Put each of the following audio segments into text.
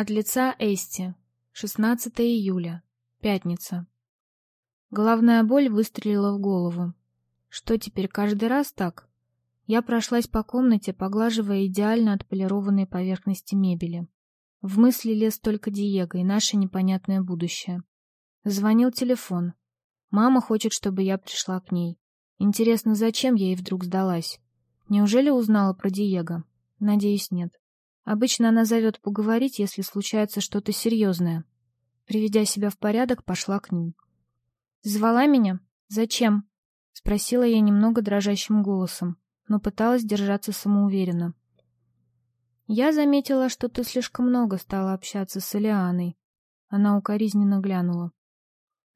От лица Эсти. 16 июля. Пятница. Головная боль выстрелила в голову. Что теперь каждый раз так? Я прошлась по комнате, поглаживая идеально отполированные поверхности мебели. В мысли лез только Диего и наше непонятное будущее. Звонил телефон. Мама хочет, чтобы я пришла к ней. Интересно, зачем я ей вдруг сдалась? Неужели узнала про Диего? Надеюсь, нет. Обычно она зовет поговорить, если случается что-то серьезное. Приведя себя в порядок, пошла к ней. «Звала меня? Зачем?» — спросила я немного дрожащим голосом, но пыталась держаться самоуверенно. «Я заметила, что ты слишком много стала общаться с Элианой». Она укоризненно глянула.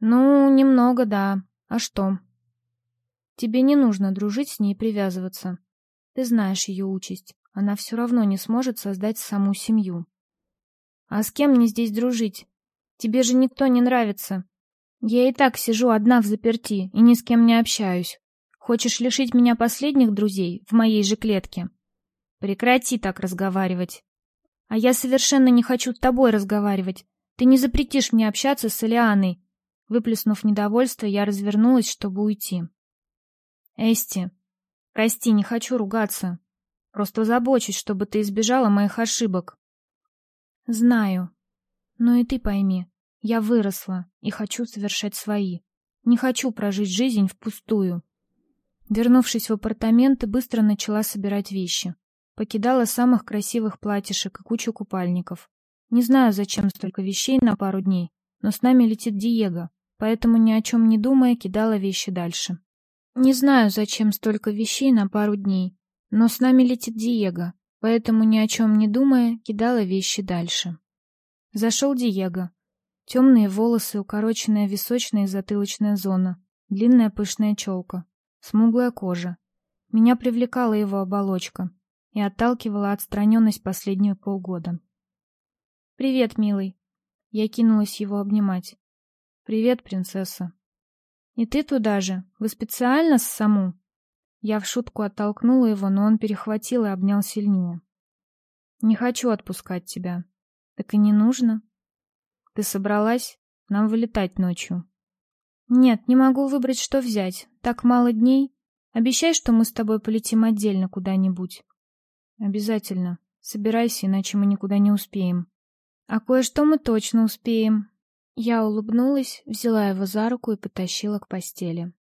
«Ну, немного, да. А что?» «Тебе не нужно дружить с ней и привязываться. Ты знаешь ее участь. Она все равно не сможет создать саму семью. А с кем мне здесь дружить? Тебе же никто не нравится. Я и так сижу одна в заперти и ни с кем не общаюсь. Хочешь лишить меня последних друзей в моей же клетке? Прекрати так разговаривать. А я совершенно не хочу с тобой разговаривать. Ты не запретишь мне общаться с Элианой. Выплеснув недовольство, я развернулась, чтобы уйти. Эсти, Прости, не хочу ругаться. Просто забочусь, чтобы ты избежала моих ошибок. Знаю. Но и ты пойми, я выросла и хочу совершать свои. Не хочу прожить жизнь впустую. Вернувшись в апартаменты, быстро начала собирать вещи. Покидала самых красивых платьишек и кучу купальников. Не знаю, зачем столько вещей на пару дней, но с нами летит Диего, поэтому ни о чем не думая кидала вещи дальше. Не знаю, зачем столько вещей на пару дней, но с нами летит Диего, поэтому ни о чем не думая, кидала вещи дальше. Зашел Диего. Темные волосы, укороченная височная и затылочная зона, длинная пышная челка, смуглая кожа. Меня привлекала его оболочка и отталкивала отстраненность последние полгода. «Привет, милый!» Я кинулась его обнимать. «Привет, принцесса!» «И ты туда же? Вы специально с саму?» Я в шутку оттолкнула его, но он перехватил и обнял сильнее. «Не хочу отпускать тебя». «Так и не нужно». «Ты собралась? Нам вылетать ночью». «Нет, не могу выбрать, что взять. Так мало дней. Обещай, что мы с тобой полетим отдельно куда-нибудь». «Обязательно. Собирайся, иначе мы никуда не успеем». «А кое-что мы точно успеем», я улыбнулась, взяла его за руку и потащила к постели.